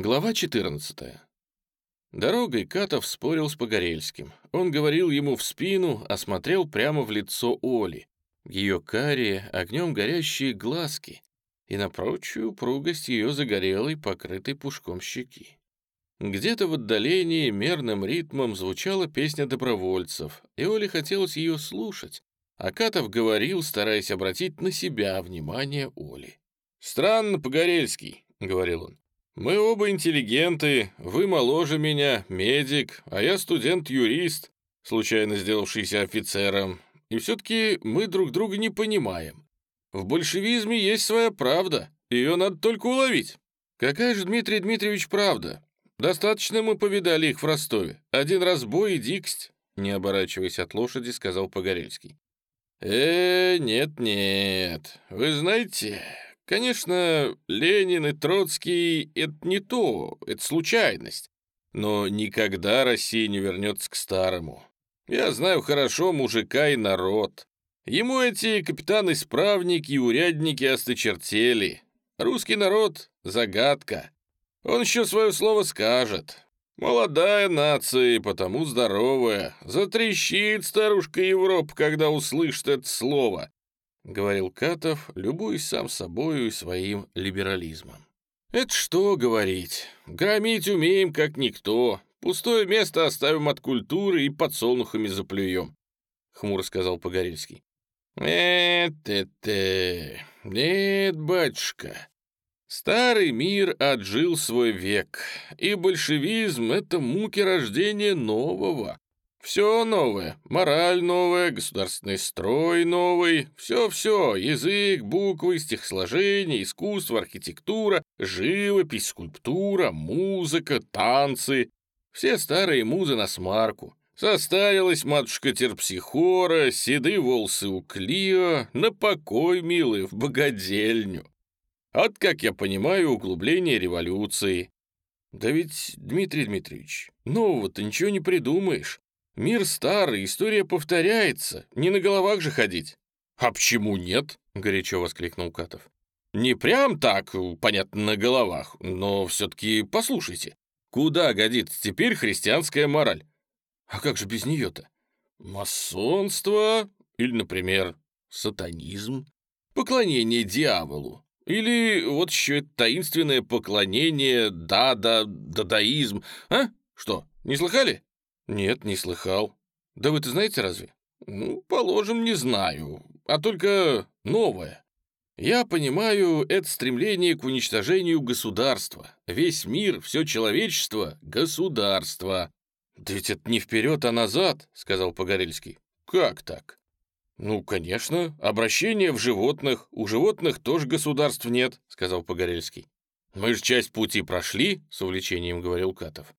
Глава 14. Дорогой Катов спорил с Погорельским. Он говорил ему в спину, а смотрел прямо в лицо Оли. Ее карие, огнем горящие глазки и на прочую упругость ее загорелой, покрытой пушком щеки. Где-то в отдалении мерным ритмом звучала песня добровольцев, и Оле хотелось ее слушать, а Катов говорил, стараясь обратить на себя внимание Оли. «Странно, Погорельский», — говорил он. Мы оба интеллигенты, вы моложе меня, медик, а я студент-юрист, случайно сделавшийся офицером. И все-таки мы друг друга не понимаем. В большевизме есть своя правда, ее надо только уловить. Какая же, Дмитрий Дмитриевич, правда? Достаточно мы повидали их в Ростове. Один раз бой и дикость, не оборачиваясь от лошади, сказал Погорельский. «Э, нет-нет, вы знаете, Конечно, Ленин и Троцкий — это не то, это случайность. Но никогда Россия не вернется к старому. Я знаю хорошо мужика и народ. Ему эти капитаны-справники и урядники осточертели. Русский народ — загадка. Он еще свое слово скажет. Молодая нация, потому здоровая. Затрещит старушка Европа, когда услышит это слово. — говорил Катов, любуясь сам собою и своим либерализмом. «Это что говорить? Громить умеем, как никто. Пустое место оставим от культуры и подсолнухами заплюем», — хмуро сказал Погорельский. «Нет, это... Нет, батюшка. Старый мир отжил свой век, и большевизм — это муки рождения нового. Все новое, мораль новая, государственный строй новый, все-все, язык, буквы, стихосложение, искусство, архитектура, живопись, скульптура, музыка, танцы. Все старые музы на смарку. Состарилась матушка Терпсихора, седы волосы у Клио, на покой, милый, в богадельню. От, как я понимаю, углубление революции. Да ведь, Дмитрий Дмитриевич, нового-то ничего не придумаешь. Мир старый, история повторяется, не на головах же ходить». «А почему нет?» — горячо воскликнул Катов. «Не прям так, понятно, на головах, но все-таки послушайте. Куда годится теперь христианская мораль? А как же без нее-то? Масонство или, например, сатанизм, поклонение дьяволу, или вот еще это таинственное поклонение да-да-дадаизм. А? Что, не слыхали?» «Нет, не слыхал. Да вы-то знаете разве?» «Ну, положим, не знаю, а только новое. Я понимаю это стремление к уничтожению государства. Весь мир, все человечество — государство». «Да ведь это не вперед, а назад», — сказал Погорельский. «Как так?» «Ну, конечно, обращение в животных. У животных тоже государств нет», — сказал Погорельский. «Мы же часть пути прошли», — с увлечением говорил Катов.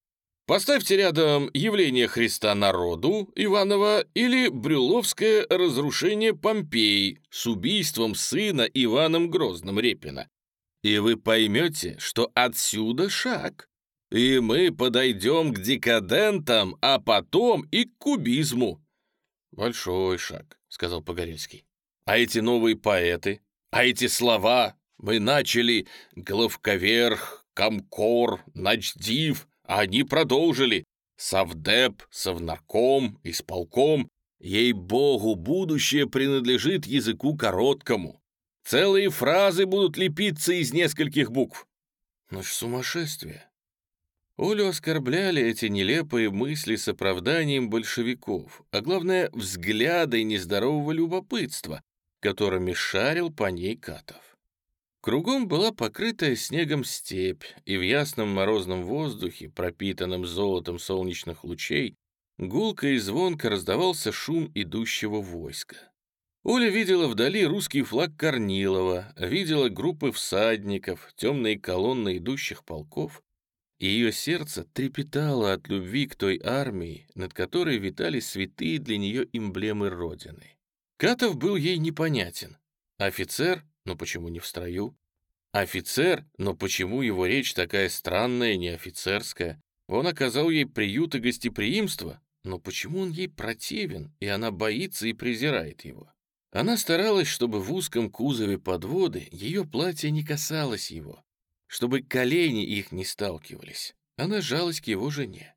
Поставьте рядом явление Христа народу Иванова или Брюловское разрушение Помпеи с убийством сына Иваном Грозным Репина. И вы поймете, что отсюда шаг. И мы подойдем к декадентам, а потом и к кубизму. «Большой шаг», — сказал Погорельский. «А эти новые поэты? А эти слова? Мы начали Головковерх, Комкор, Начдив, а они продолжили. Совдеп, совнарком, исполком. Ей-богу, будущее принадлежит языку короткому. Целые фразы будут лепиться из нескольких букв. Ну ж сумасшествие. Олю оскорбляли эти нелепые мысли с оправданием большевиков, а главное, взгляды нездорового любопытства, которыми шарил по ней Катов. Кругом была покрытая снегом степь, и в ясном морозном воздухе, пропитанном золотом солнечных лучей, гулко и звонко раздавался шум идущего войска. Оля видела вдали русский флаг Корнилова, видела группы всадников, темные колонны идущих полков, и ее сердце трепетало от любви к той армии, над которой витали святые для нее эмблемы Родины. Катов был ей непонятен. Офицер но почему не в строю? Офицер, но почему его речь такая странная, не офицерская? Он оказал ей приют и гостеприимство, но почему он ей противен, и она боится и презирает его? Она старалась, чтобы в узком кузове подводы ее платье не касалось его. чтобы колени их не сталкивались. Она жалась к его жене.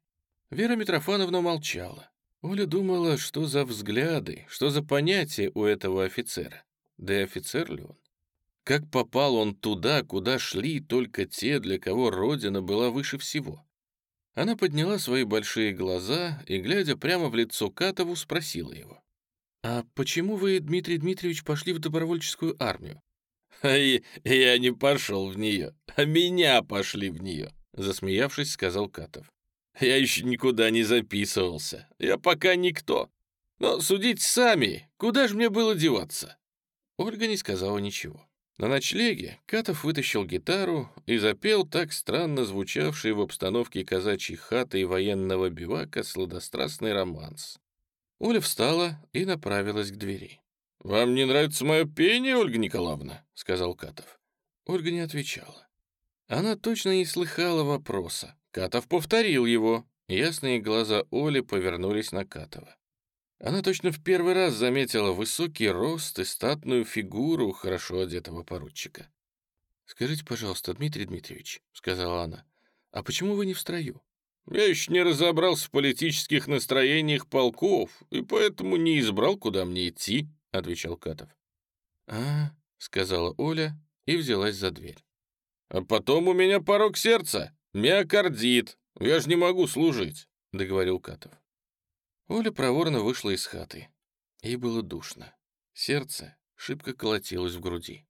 Вера Митрофановна молчала. Оля думала, что за взгляды, что за понятие у этого офицера. Да и офицер ли он? Как попал он туда, куда шли только те, для кого Родина была выше всего? Она подняла свои большие глаза и, глядя прямо в лицо Катову, спросила его. «А почему вы, Дмитрий Дмитриевич, пошли в добровольческую армию?» «А я, не пошел в нее, а меня пошли в нее», — засмеявшись, сказал Катов. «Я еще никуда не записывался, я пока никто. Но судите сами, куда же мне было деваться?» Ольга не сказала ничего. На ночлеге Катов вытащил гитару и запел так странно звучавший в обстановке казачьей хаты и военного бивака сладострастный романс. Оля встала и направилась к двери. «Вам не нравится мое пение, Ольга Николаевна?» — сказал Катов. Ольга не отвечала. Она точно не слыхала вопроса. Катов повторил его. Ясные глаза Оли повернулись на Катова. Она точно в первый раз заметила высокий рост и статную фигуру хорошо одетого поручика. «Скажите, пожалуйста, Дмитрий Дмитриевич», — сказала она, — «а почему вы не в строю?» «Я еще не разобрался в политических настроениях полков, и поэтому не избрал, куда мне идти», — отвечал Катов. «А, — сказала Оля и взялась за дверь. «А потом у меня порог сердца, миокардит, я же не могу служить», — договорил Катов. Оля проворно вышла из хаты. Ей было душно. Сердце шибко колотилось в груди.